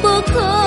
不哭